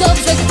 dobrze